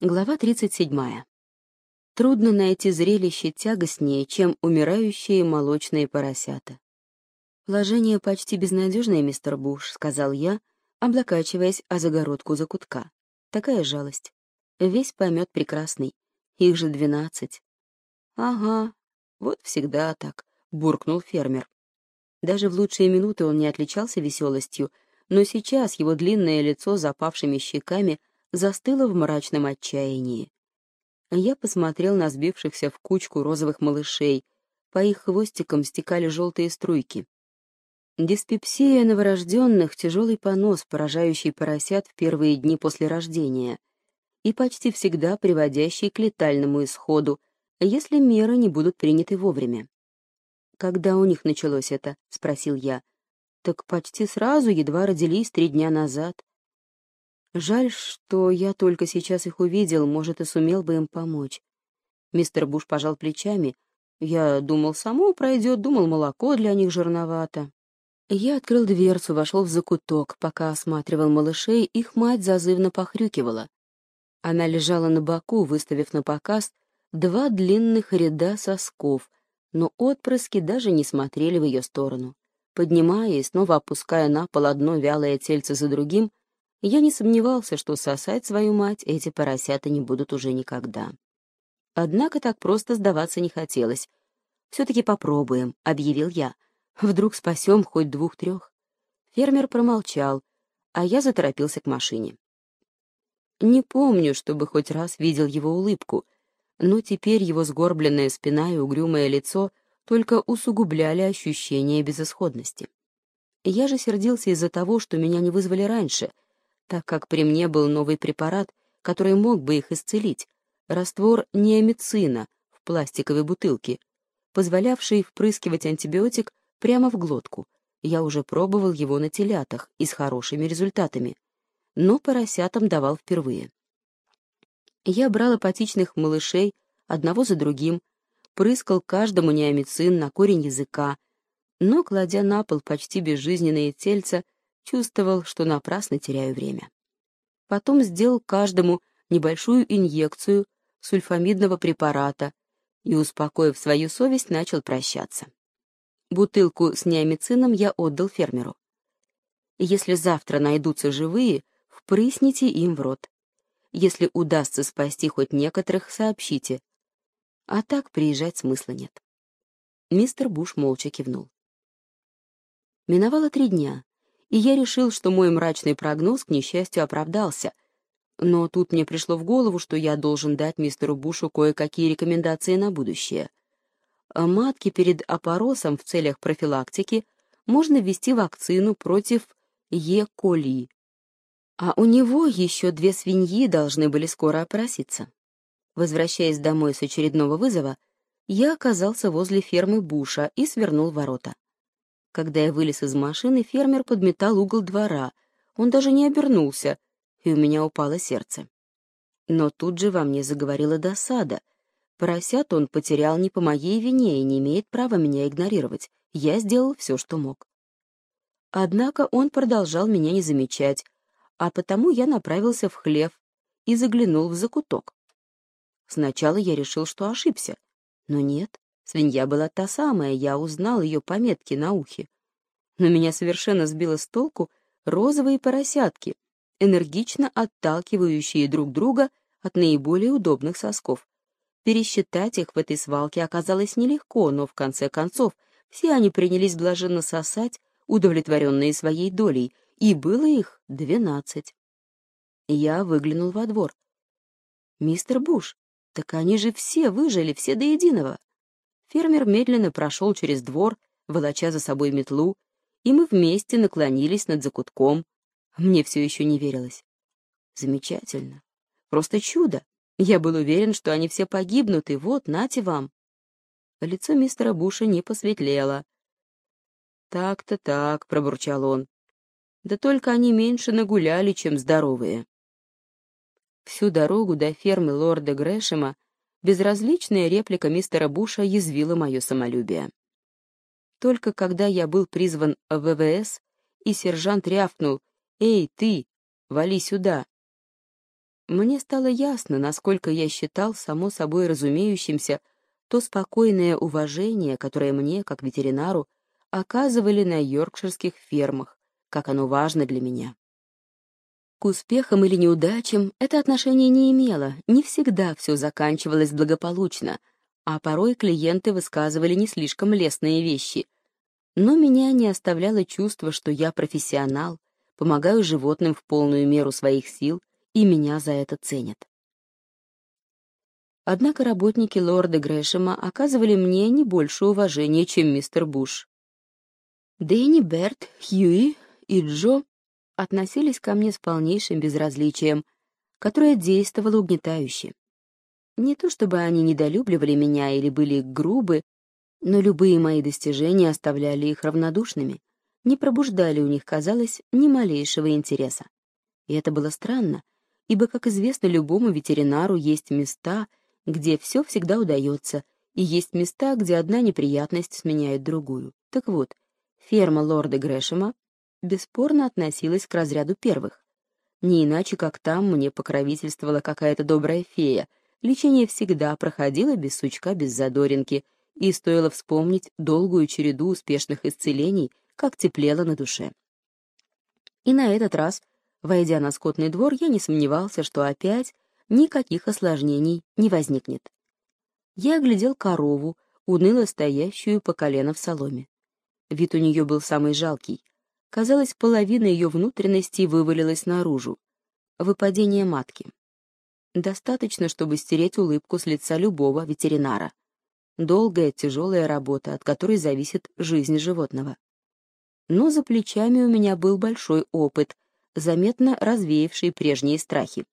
Глава 37. Трудно найти зрелище тягостнее, чем умирающие молочные поросята. «Положение почти безнадежное, мистер Буш», — сказал я, облокачиваясь о загородку закутка. «Такая жалость. Весь помет прекрасный. Их же двенадцать». «Ага, вот всегда так», — буркнул фермер. Даже в лучшие минуты он не отличался веселостью, но сейчас его длинное лицо с запавшими щеками застыла в мрачном отчаянии. Я посмотрел на сбившихся в кучку розовых малышей. По их хвостикам стекали желтые струйки. Диспепсия новорожденных — тяжелый понос, поражающий поросят в первые дни после рождения и почти всегда приводящий к летальному исходу, если меры не будут приняты вовремя. «Когда у них началось это?» — спросил я. «Так почти сразу, едва родились три дня назад. Жаль, что я только сейчас их увидел, может, и сумел бы им помочь. Мистер Буш пожал плечами. Я думал, само пройдет, думал, молоко для них жирновато. Я открыл дверцу, вошел в закуток. Пока осматривал малышей, их мать зазывно похрюкивала. Она лежала на боку, выставив на показ два длинных ряда сосков, но отпрыски даже не смотрели в ее сторону. Поднимая и снова опуская на пол одно вялое тельце за другим, я не сомневался, что сосать свою мать эти поросята не будут уже никогда. Однако так просто сдаваться не хотелось. «Все-таки попробуем», — объявил я. «Вдруг спасем хоть двух-трех». Фермер промолчал, а я заторопился к машине. Не помню, чтобы хоть раз видел его улыбку, но теперь его сгорбленная спина и угрюмое лицо только усугубляли ощущение безысходности. Я же сердился из-за того, что меня не вызвали раньше — так как при мне был новый препарат, который мог бы их исцелить, раствор неомицина в пластиковой бутылке, позволявший впрыскивать антибиотик прямо в глотку. Я уже пробовал его на телятах и с хорошими результатами, но поросятам давал впервые. Я брал апатичных малышей одного за другим, прыскал каждому неомицин на корень языка, но, кладя на пол почти безжизненные тельца, чувствовал, что напрасно теряю время. Потом сделал каждому небольшую инъекцию сульфамидного препарата и, успокоив свою совесть, начал прощаться. Бутылку с неомицином я отдал фермеру. Если завтра найдутся живые, впрысните им в рот. Если удастся спасти хоть некоторых, сообщите. А так приезжать смысла нет. Мистер Буш молча кивнул. Миновало три дня, и я решил, что мой мрачный прогноз, к несчастью, оправдался. Но тут мне пришло в голову, что я должен дать мистеру Бушу кое-какие рекомендации на будущее. А матки перед опоросом в целях профилактики можно ввести вакцину против Е. коли. А у него еще две свиньи должны были скоро опроситься. Возвращаясь домой с очередного вызова, я оказался возле фермы Буша и свернул ворота. Когда я вылез из машины, фермер подметал угол двора. Он даже не обернулся, и у меня упало сердце. Но тут же во мне заговорила досада. Поросят он потерял не по моей вине и не имеет права меня игнорировать. Я сделал все, что мог. Однако он продолжал меня не замечать, а потому я направился в хлев и заглянул в закуток. Сначала я решил, что ошибся, но нет. Свинья была та самая, я узнал ее по метке на ухе. Но меня совершенно сбило с толку розовые поросятки, энергично отталкивающие друг друга от наиболее удобных сосков. Пересчитать их в этой свалке оказалось нелегко, но в конце концов все они принялись блаженно сосать, удовлетворенные своей долей, и было их двенадцать. Я выглянул во двор. «Мистер Буш, так они же все выжили, все до единого!» Фермер медленно прошел через двор, волоча за собой метлу, и мы вместе наклонились над закутком. Мне все еще не верилось. Замечательно. Просто чудо. Я был уверен, что они все погибнут, и вот, нате вам. Лицо мистера Буша не посветлело. «Так-то так», — пробурчал он. «Да только они меньше нагуляли, чем здоровые». Всю дорогу до фермы лорда Грэшема безразличная реплика мистера Буша язвила мое самолюбие. Только когда я был призван в ВВС, и сержант рявкнул «Эй, ты, вали сюда!» мне стало ясно, насколько я считал само собой разумеющимся то спокойное уважение, которое мне, как ветеринару, оказывали на йоркширских фермах, как оно важно для меня. К успехам или неудачам это отношение не имело, не всегда все заканчивалось благополучно, а порой клиенты высказывали не слишком лестные вещи. Но меня не оставляло чувство, что я профессионал, помогаю животным в полную меру своих сил, и меня за это ценят. Однако работники лорда Грэшема оказывали мне не больше уважения, чем мистер Буш. Дэнни, Берт, Хьюи и Джо относились ко мне с полнейшим безразличием, которое действовало угнетающе. Не то чтобы они недолюбливали меня или были грубы, но любые мои достижения оставляли их равнодушными, не пробуждали у них, казалось, ни малейшего интереса. И это было странно, ибо, как известно любому ветеринару, есть места, где все всегда удается, и есть места, где одна неприятность сменяет другую. Так вот, ферма лорда Грэшема бесспорно относилась к разряду первых. Не иначе, как там мне покровительствовала какая-то добрая фея, лечение всегда проходило без сучка, без задоринки, и стоило вспомнить долгую череду успешных исцелений, как теплело на душе. И на этот раз, войдя на скотный двор, я не сомневался, что опять никаких осложнений не возникнет. Я оглядел корову, уныло стоящую по колено в соломе. Вид у нее был самый жалкий. Казалось, половина ее внутренностей вывалилась наружу. Выпадение матки. Достаточно, чтобы стереть улыбку с лица любого ветеринара. Долгая, тяжелая работа, от которой зависит жизнь животного. Но за плечами у меня был большой опыт, заметно развеявший прежние страхи.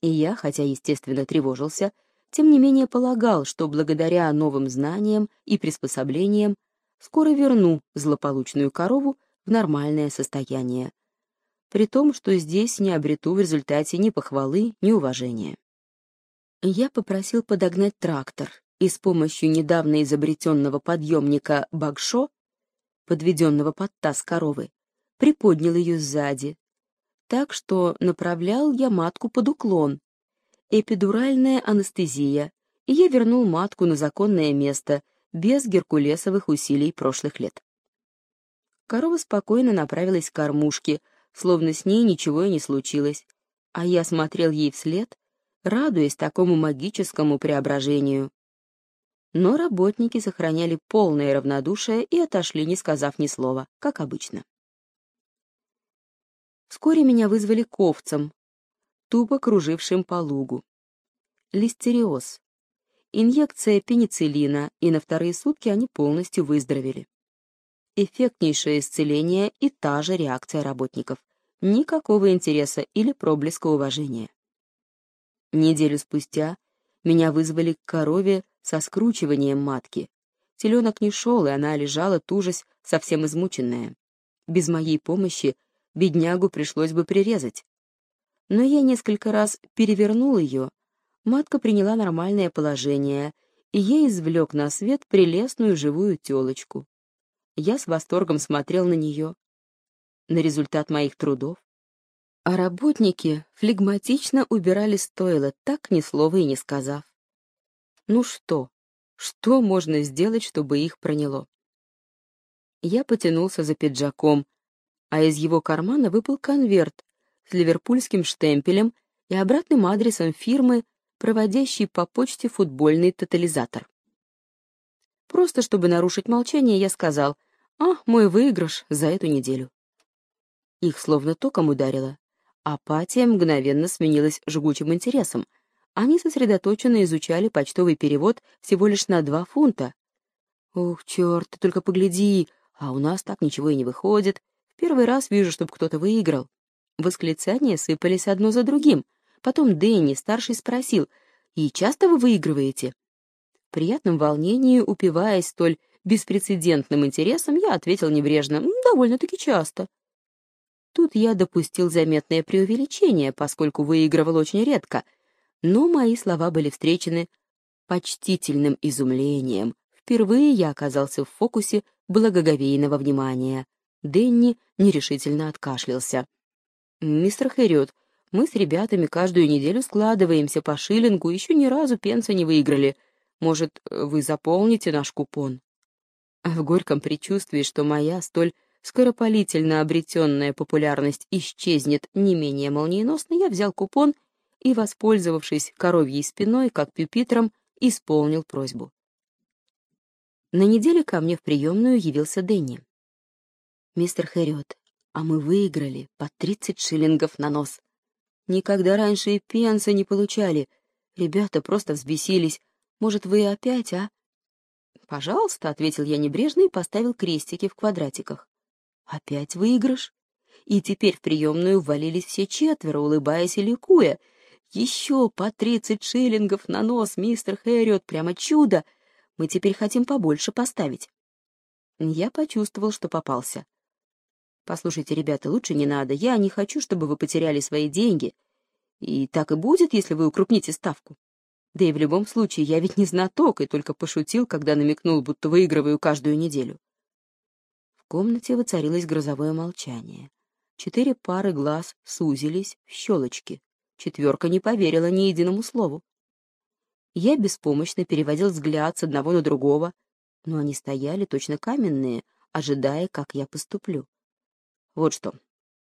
И я, хотя, естественно, тревожился, тем не менее полагал, что благодаря новым знаниям и приспособлениям скоро верну злополучную корову в нормальное состояние, при том, что здесь не обрету в результате ни похвалы, ни уважения. Я попросил подогнать трактор и с помощью недавно изобретенного подъемника Багшо, подведенного под таз коровы, приподнял ее сзади, так что направлял я матку под уклон. Эпидуральная анестезия, и я вернул матку на законное место, без геркулесовых усилий прошлых лет. Корова спокойно направилась к кормушке, словно с ней ничего и не случилось, а я смотрел ей вслед, радуясь такому магическому преображению. Но работники сохраняли полное равнодушие и отошли, не сказав ни слова, как обычно. Вскоре меня вызвали ковцам, тупо кружившим по лугу. Листериоз. Инъекция пенициллина, и на вторые сутки они полностью выздоровели эффектнейшее исцеление и та же реакция работников. Никакого интереса или проблеска уважения. Неделю спустя меня вызвали к корове со скручиванием матки. Теленок не шел, и она лежала, тужась, совсем измученная. Без моей помощи беднягу пришлось бы прирезать. Но я несколько раз перевернул ее, матка приняла нормальное положение, и я извлек на свет прелестную живую телочку. Я с восторгом смотрел на нее, на результат моих трудов. А работники флегматично убирали стойло, так ни слова и не сказав. Ну что, что можно сделать, чтобы их проняло? Я потянулся за пиджаком, а из его кармана выпал конверт с ливерпульским штемпелем и обратным адресом фирмы, проводящей по почте футбольный тотализатор. Просто чтобы нарушить молчание, я сказал — а, мой выигрыш за эту неделю. Их словно током ударило. Апатия мгновенно сменилась жгучим интересом. Они сосредоточенно изучали почтовый перевод всего лишь на два фунта. «Ух, черт, ты только погляди, а у нас так ничего и не выходит. В первый раз вижу, чтобы кто-то выиграл». Восклицания сыпались одно за другим. Потом Дэнни, старший, спросил, «И часто вы выигрываете?» В приятном волнении, упиваясь столь беспрецедентным интересом, я ответил небрежно, довольно-таки часто. Тут я допустил заметное преувеличение, поскольку выигрывал очень редко, но мои слова были встречены почтительным изумлением. Впервые я оказался в фокусе благоговейного внимания. Дэнни нерешительно откашлялся. «Мистер Хэрриот, Мы с ребятами каждую неделю складываемся по шиллингу, еще ни разу пенса не выиграли. Может, вы заполните наш купон?» В горьком предчувствии, что моя столь скоропалительно обретенная популярность исчезнет не менее молниеносно, я взял купон и, воспользовавшись коровьей спиной, как пюпитром, исполнил просьбу. На неделе ко мне в приемную явился Дэнни. «Мистер Хэриот, а мы выиграли по тридцать шиллингов на нос. Никогда раньше и пенса не получали. Ребята просто взбесились. Может, вы опять, а?» «Пожалуйста», — ответил я небрежно и поставил крестики в квадратиках. «Опять выигрыш?» И теперь в приемную ввалились все четверо, улыбаясь и ликуя. «Еще по тридцать шиллингов на нос, мистер Хэриот, прямо чудо! Мы теперь хотим побольше поставить». Я почувствовал, что попался. «Послушайте, ребята, лучше не надо. Я не хочу, чтобы вы потеряли свои деньги. И так и будет, если вы укрупните ставку. Да и в любом случае, я ведь не знаток и только пошутил, когда намекнул, будто выигрываю каждую неделю». В комнате воцарилось грозовое молчание. Четыре пары глаз сузились в щелочки. Четверка не поверила ни единому слову. Я беспомощно переводил взгляд с одного на другого, но они стояли точно каменные, ожидая, как я поступлю. «Вот что»,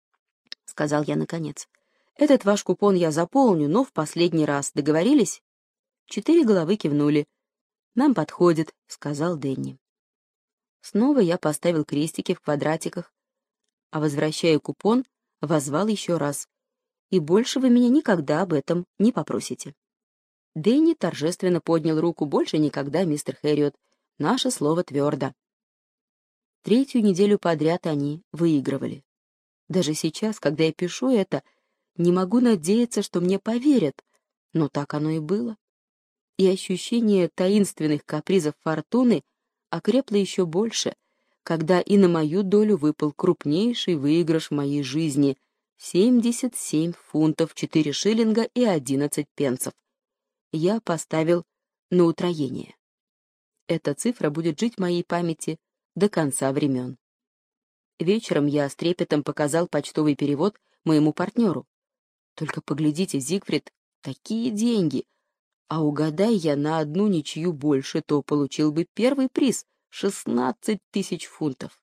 — сказал я наконец, — «этот ваш купон я заполню, но в последний раз. Договорились?» Четыре головы кивнули. «Нам подходит», — сказал Дэнни. Снова я поставил крестики в квадратиках, а, возвращая купон, возвал еще раз. «И больше вы меня никогда об этом не попросите». Дэнни торжественно поднял руку. «Больше никогда, мистер Хэриот. Наше слово твердо». Третью неделю подряд они выигрывали. Даже сейчас, когда я пишу это, не могу надеяться, что мне поверят, но так оно и было. И ощущение таинственных капризов фортуны окрепло еще больше, когда и на мою долю выпал крупнейший выигрыш в моей жизни — 77 фунтов 4 шиллинга и 11 пенсов я поставил на утроение. Эта цифра будет жить в моей памяти до конца времен. Вечером я с трепетом показал почтовый перевод моему партнеру. Только поглядите, Зигфрид, такие деньги! А угадай я на одну ничью больше, то получил бы первый приз — 16 тысяч фунтов.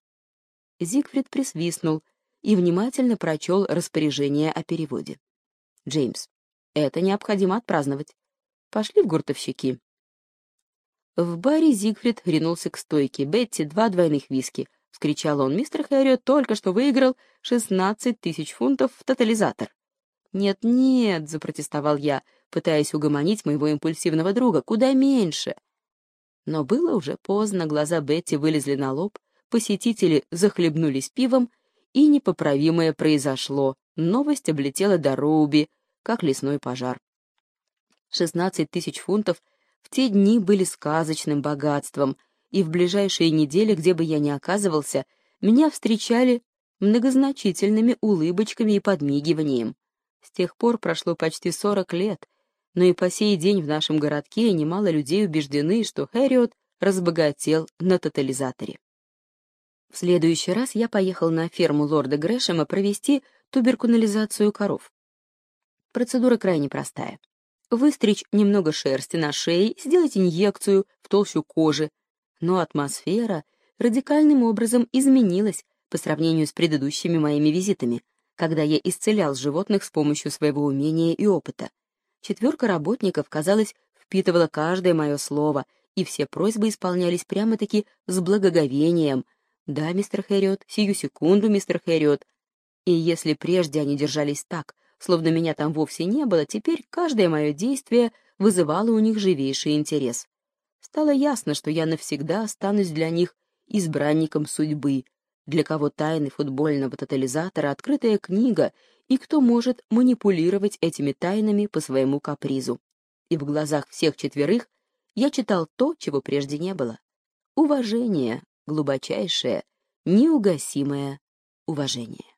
Зигфрид присвистнул и внимательно прочел распоряжение о переводе. «Джеймс, это необходимо отпраздновать. Пошли в гуртовщики. В баре Зигфрид ринулся к стойке. «Бетти, два двойных виски!» — вскричал он. «Мистер Хэрриот только что выиграл шестнадцать тысяч фунтов в тотализатор». «Нет-нет», — запротестовал я, пытаясь угомонить моего импульсивного друга, — «куда меньше». Но было уже поздно, глаза Бетти вылезли на лоб, посетители захлебнулись пивом, и непоправимое произошло. Новость облетела до Роуби, как лесной пожар. 16 тысяч фунтов в те дни были сказочным богатством, и в ближайшие недели, где бы я ни оказывался, меня встречали многозначительными улыбочками и подмигиванием. С тех пор прошло почти 40 лет, но и по сей день в нашем городке немало людей убеждены, что Хэриот разбогател на тотализаторе. В следующий раз я поехал на ферму лорда Грэшема провести туберкунализацию коров. Процедура крайне простая выстричь немного шерсти на шее, сделать инъекцию в толщу кожи. Но атмосфера радикальным образом изменилась по сравнению с предыдущими моими визитами, когда я исцелял животных с помощью своего умения и опыта. Четверка работников, казалось, впитывала каждое мое слово, и все просьбы исполнялись прямо-таки с благоговением. «Да, мистер Хэриот, сию секунду, мистер Хэриот». И если прежде они держались так, Словно меня там вовсе не было, теперь каждое мое действие вызывало у них живейший интерес. Стало ясно, что я навсегда останусь для них избранником судьбы, для кого тайны футбольного тотализатора — открытая книга, и кто может манипулировать этими тайнами по своему капризу. И в глазах всех четверых я читал то, чего прежде не было. Уважение, глубочайшее, неугасимое уважение.